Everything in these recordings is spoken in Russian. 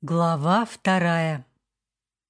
Глава вторая.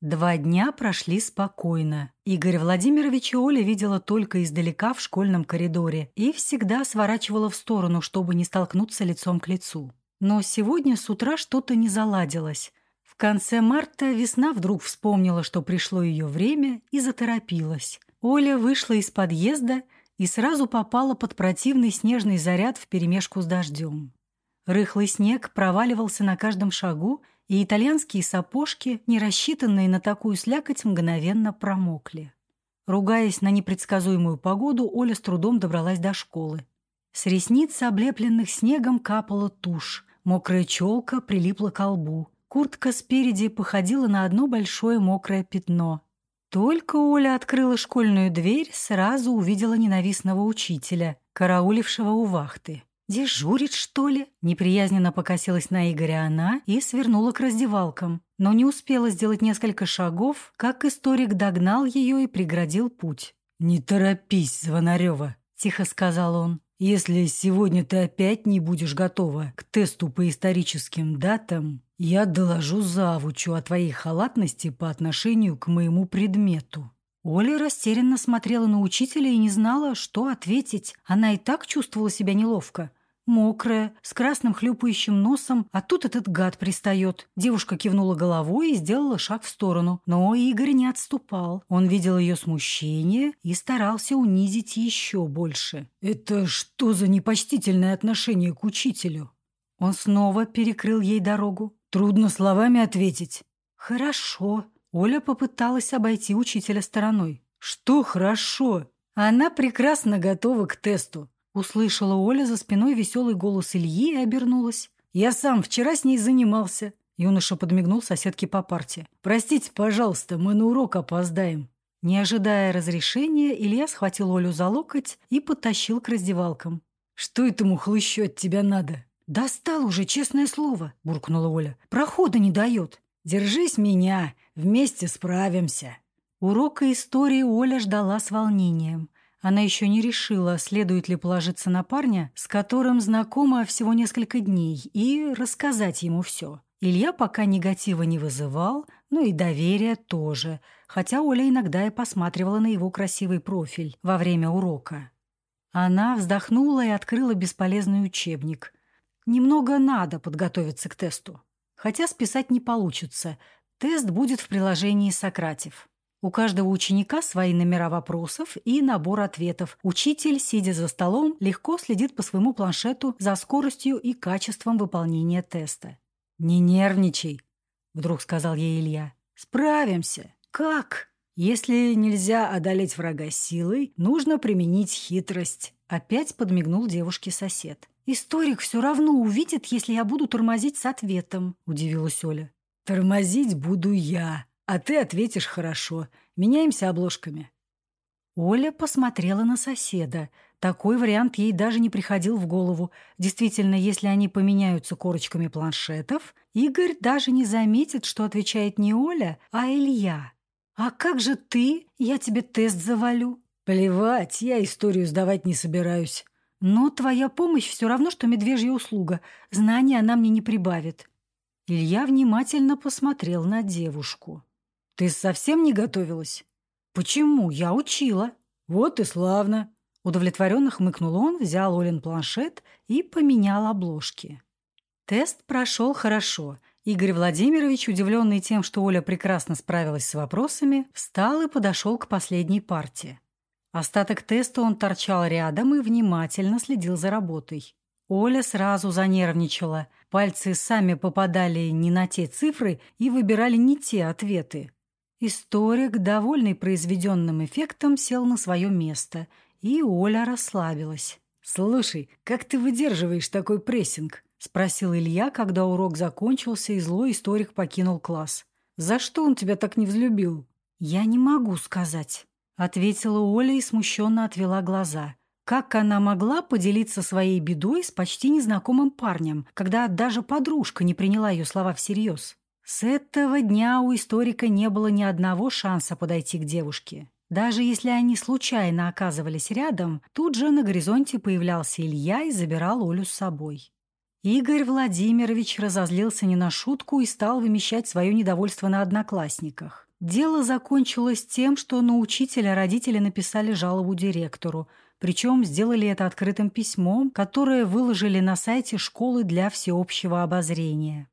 Два дня прошли спокойно. Игорь Владимирович и Оля видела только издалека в школьном коридоре и всегда сворачивала в сторону, чтобы не столкнуться лицом к лицу. Но сегодня с утра что-то не заладилось. В конце марта весна вдруг вспомнила, что пришло ее время, и заторопилась. Оля вышла из подъезда и сразу попала под противный снежный заряд вперемешку с дождем. Рыхлый снег проваливался на каждом шагу, и итальянские сапожки, не рассчитанные на такую слякоть, мгновенно промокли. Ругаясь на непредсказуемую погоду, Оля с трудом добралась до школы. С ресниц, облепленных снегом, капала тушь. Мокрая челка прилипла к лбу. Куртка спереди походила на одно большое мокрое пятно. Только Оля открыла школьную дверь, сразу увидела ненавистного учителя, караулившего у вахты. «Дежурит, что ли?» Неприязненно покосилась на Игоря она и свернула к раздевалкам. Но не успела сделать несколько шагов, как историк догнал ее и преградил путь. «Не торопись, Звонарева», — тихо сказал он. «Если сегодня ты опять не будешь готова к тесту по историческим датам, я доложу завучу о твоей халатности по отношению к моему предмету». Оля растерянно смотрела на учителя и не знала, что ответить. Она и так чувствовала себя неловко мокрая, с красным хлюпающим носом, а тут этот гад пристает. Девушка кивнула головой и сделала шаг в сторону. Но Игорь не отступал. Он видел ее смущение и старался унизить еще больше. «Это что за непочтительное отношение к учителю?» Он снова перекрыл ей дорогу. «Трудно словами ответить». «Хорошо». Оля попыталась обойти учителя стороной. «Что хорошо?» Она прекрасно готова к тесту. Услышала Оля за спиной веселый голос Ильи и обернулась. «Я сам вчера с ней занимался». Юноша подмигнул соседке по парте. «Простите, пожалуйста, мы на урок опоздаем». Не ожидая разрешения, Илья схватил Олю за локоть и потащил к раздевалкам. «Что этому хлыщу от тебя надо?» «Достал уже, честное слово», — буркнула Оля. «Прохода не дает». «Держись меня, вместе справимся». Урока истории Оля ждала с волнением. Она еще не решила, следует ли положиться на парня, с которым знакома всего несколько дней, и рассказать ему все. Илья пока негатива не вызывал, но и доверия тоже, хотя Оля иногда и посматривала на его красивый профиль во время урока. Она вздохнула и открыла бесполезный учебник. Немного надо подготовиться к тесту. Хотя списать не получится. Тест будет в приложении «Сократив». У каждого ученика свои номера вопросов и набор ответов. Учитель, сидя за столом, легко следит по своему планшету за скоростью и качеством выполнения теста. «Не нервничай», — вдруг сказал ей Илья. «Справимся. Как? Если нельзя одолеть врага силой, нужно применить хитрость». Опять подмигнул девушке сосед. «Историк все равно увидит, если я буду тормозить с ответом», — удивилась Оля. «Тормозить буду я», а ты ответишь хорошо. Меняемся обложками». Оля посмотрела на соседа. Такой вариант ей даже не приходил в голову. Действительно, если они поменяются корочками планшетов, Игорь даже не заметит, что отвечает не Оля, а Илья. «А как же ты? Я тебе тест завалю». «Плевать, я историю сдавать не собираюсь». «Но твоя помощь все равно, что медвежья услуга. Знания она мне не прибавит». Илья внимательно посмотрел на девушку. Ты совсем не готовилась? Почему? Я учила. Вот и славно. Удовлетворенно хмыкнул он, взял Олин планшет и поменял обложки. Тест прошел хорошо. Игорь Владимирович, удивленный тем, что Оля прекрасно справилась с вопросами, встал и подошел к последней партии. Остаток теста он торчал рядом и внимательно следил за работой. Оля сразу занервничала. Пальцы сами попадали не на те цифры и выбирали не те ответы. Историк, довольный произведенным эффектом, сел на свое место, и Оля расслабилась. «Слушай, как ты выдерживаешь такой прессинг?» — спросил Илья, когда урок закончился, и злой историк покинул класс. «За что он тебя так не взлюбил?» «Я не могу сказать», — ответила Оля и смущенно отвела глаза. Как она могла поделиться своей бедой с почти незнакомым парнем, когда даже подружка не приняла ее слова всерьез? С этого дня у историка не было ни одного шанса подойти к девушке. Даже если они случайно оказывались рядом, тут же на горизонте появлялся Илья и забирал Олю с собой. Игорь Владимирович разозлился не на шутку и стал вымещать свое недовольство на одноклассниках. Дело закончилось тем, что на учителя родители написали жалобу директору, причем сделали это открытым письмом, которое выложили на сайте школы для всеобщего обозрения.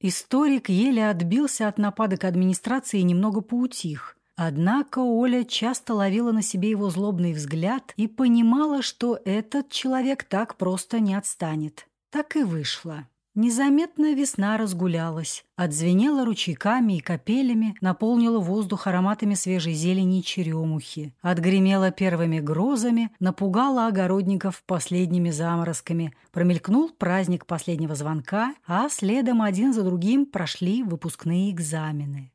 Историк еле отбился от нападок администрации и немного поутих. Однако Оля часто ловила на себе его злобный взгляд и понимала, что этот человек так просто не отстанет. Так и вышло. Незаметно весна разгулялась, отзвенела ручейками и капелями, наполнила воздух ароматами свежей зелени и черемухи, отгремела первыми грозами, напугала огородников последними заморозками, промелькнул праздник последнего звонка, а следом один за другим прошли выпускные экзамены.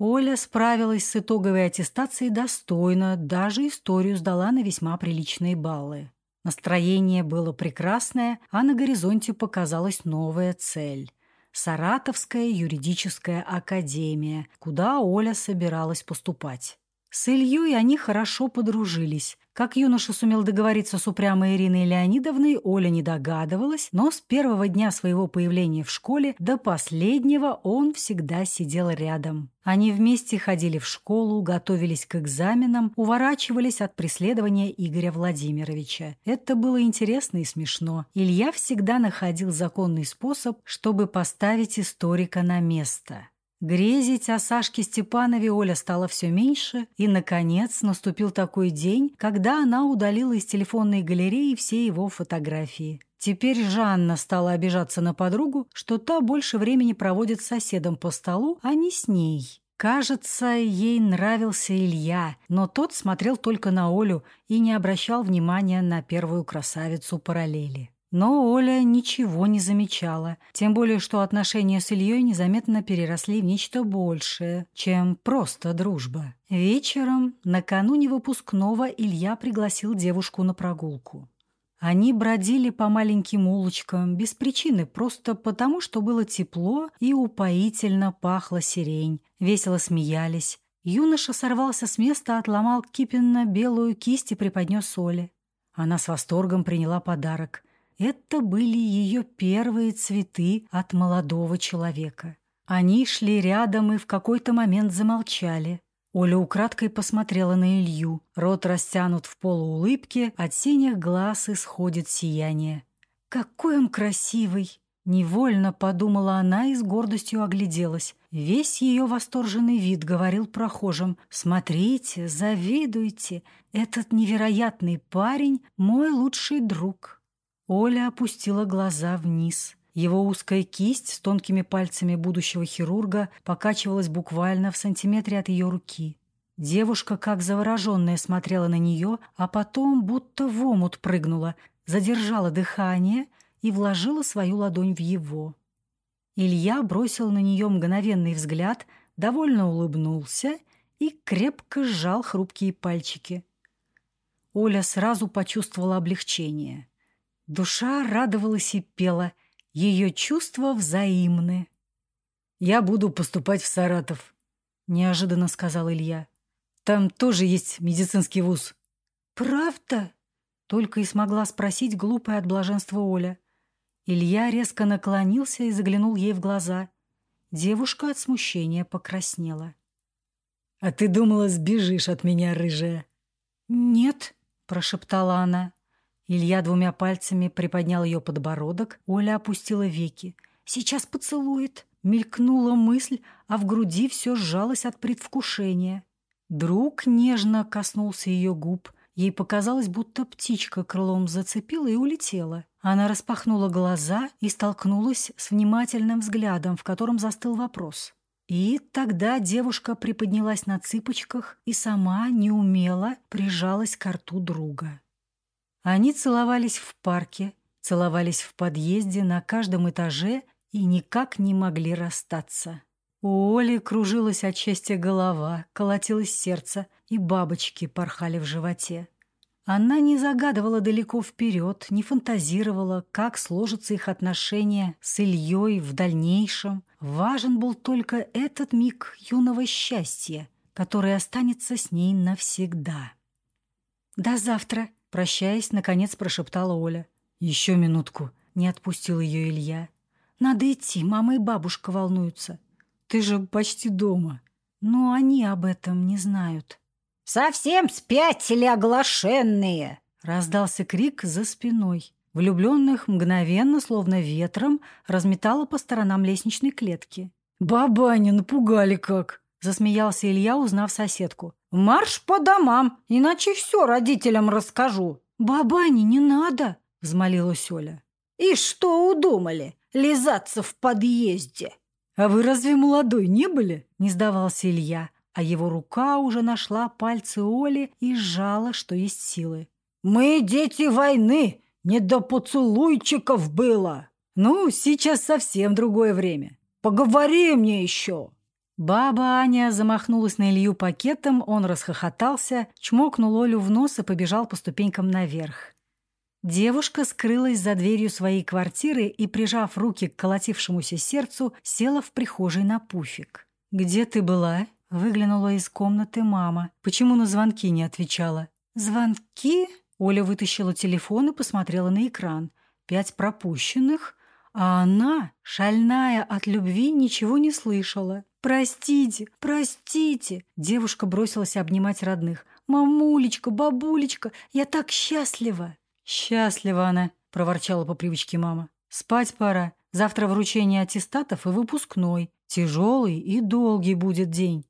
Оля справилась с итоговой аттестацией достойно, даже историю сдала на весьма приличные баллы. Настроение было прекрасное, а на горизонте показалась новая цель – Саратовская юридическая академия, куда Оля собиралась поступать. С Ильей они хорошо подружились. Как юноша сумел договориться с упрямой Ириной Леонидовной, Оля не догадывалась, но с первого дня своего появления в школе до последнего он всегда сидел рядом. Они вместе ходили в школу, готовились к экзаменам, уворачивались от преследования Игоря Владимировича. Это было интересно и смешно. Илья всегда находил законный способ, чтобы поставить историка на место. Грезить о Сашке Степанове Оля стала все меньше, и, наконец, наступил такой день, когда она удалила из телефонной галереи все его фотографии. Теперь Жанна стала обижаться на подругу, что та больше времени проводит с соседом по столу, а не с ней. Кажется, ей нравился Илья, но тот смотрел только на Олю и не обращал внимания на первую красавицу параллели. Но Оля ничего не замечала, тем более что отношения с Ильей незаметно переросли в нечто большее, чем просто дружба. Вечером, накануне выпускного, Илья пригласил девушку на прогулку. Они бродили по маленьким улочкам без причины, просто потому, что было тепло и упоительно пахло сирень. Весело смеялись. Юноша сорвался с места, отломал кипенно белую кисть и преподнес Оле. Она с восторгом приняла подарок. Это были ее первые цветы от молодого человека. Они шли рядом и в какой-то момент замолчали. Оля украдкой посмотрела на Илью. Рот растянут в полуулыбке, от синих глаз исходит сияние. «Какой он красивый!» Невольно подумала она и с гордостью огляделась. Весь ее восторженный вид говорил прохожим «Смотрите, завидуйте, этот невероятный парень – мой лучший друг». Оля опустила глаза вниз. Его узкая кисть с тонкими пальцами будущего хирурга покачивалась буквально в сантиметре от ее руки. Девушка, как завороженная, смотрела на нее, а потом будто в омут прыгнула, задержала дыхание и вложила свою ладонь в его. Илья бросил на нее мгновенный взгляд, довольно улыбнулся и крепко сжал хрупкие пальчики. Оля сразу почувствовала облегчение. Душа радовалась и пела, ее чувства взаимны. «Я буду поступать в Саратов», — неожиданно сказал Илья. «Там тоже есть медицинский вуз». «Правда?» — только и смогла спросить глупая от блаженства Оля. Илья резко наклонился и заглянул ей в глаза. Девушка от смущения покраснела. «А ты думала, сбежишь от меня, рыжая?» «Нет», — прошептала она. Илья двумя пальцами приподнял ее подбородок, Оля опустила веки. «Сейчас поцелует!» Мелькнула мысль, а в груди все сжалось от предвкушения. Друг нежно коснулся ее губ. Ей показалось, будто птичка крылом зацепила и улетела. Она распахнула глаза и столкнулась с внимательным взглядом, в котором застыл вопрос. И тогда девушка приподнялась на цыпочках и сама неумело прижалась к рту друга. Они целовались в парке, целовались в подъезде, на каждом этаже и никак не могли расстаться. У Оли кружилась от счастья голова, колотилось сердце, и бабочки порхали в животе. Она не загадывала далеко вперед, не фантазировала, как сложатся их отношения с Ильей в дальнейшем. Важен был только этот миг юного счастья, который останется с ней навсегда. «До завтра!» Прощаясь, наконец прошептала Оля. «Еще минутку. Не отпустил ее Илья. «Надо идти, мама и бабушка волнуются. Ты же почти дома. Но они об этом не знают». «Совсем спятили оглашенные!» Раздался крик за спиной. Влюбленных мгновенно, словно ветром, разметало по сторонам лестничной клетки. «Бабаня, напугали как!» — засмеялся Илья, узнав соседку. «Марш по домам, иначе все родителям расскажу». «Бабаня, не надо!» — взмолилась Оля. «И что удумали? Лизаться в подъезде?» «А вы разве молодой не были?» — не сдавался Илья, а его рука уже нашла пальцы Оли и сжала, что есть силы. «Мы дети войны, не до поцелуйчиков было!» «Ну, сейчас совсем другое время. Поговори мне еще!» Баба Аня замахнулась на Илью пакетом, он расхохотался, чмокнул Олю в нос и побежал по ступенькам наверх. Девушка скрылась за дверью своей квартиры и, прижав руки к колотившемуся сердцу, села в прихожей на пуфик. «Где ты была?» — выглянула из комнаты мама. «Почему на звонки не отвечала?» «Звонки?» — Оля вытащила телефон и посмотрела на экран. «Пять пропущенных?» А она, шальная от любви, ничего не слышала. «Простите, простите!» Девушка бросилась обнимать родных. «Мамулечка, бабулечка, я так счастлива!» «Счастлива она!» — проворчала по привычке мама. «Спать пора. Завтра вручение аттестатов и выпускной. Тяжелый и долгий будет день».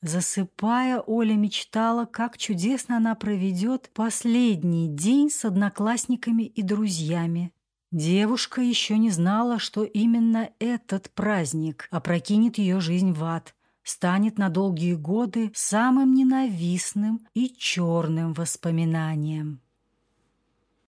Засыпая, Оля мечтала, как чудесно она проведет последний день с одноклассниками и друзьями. Девушка еще не знала, что именно этот праздник опрокинет ее жизнь в ад, станет на долгие годы самым ненавистным и черным воспоминанием.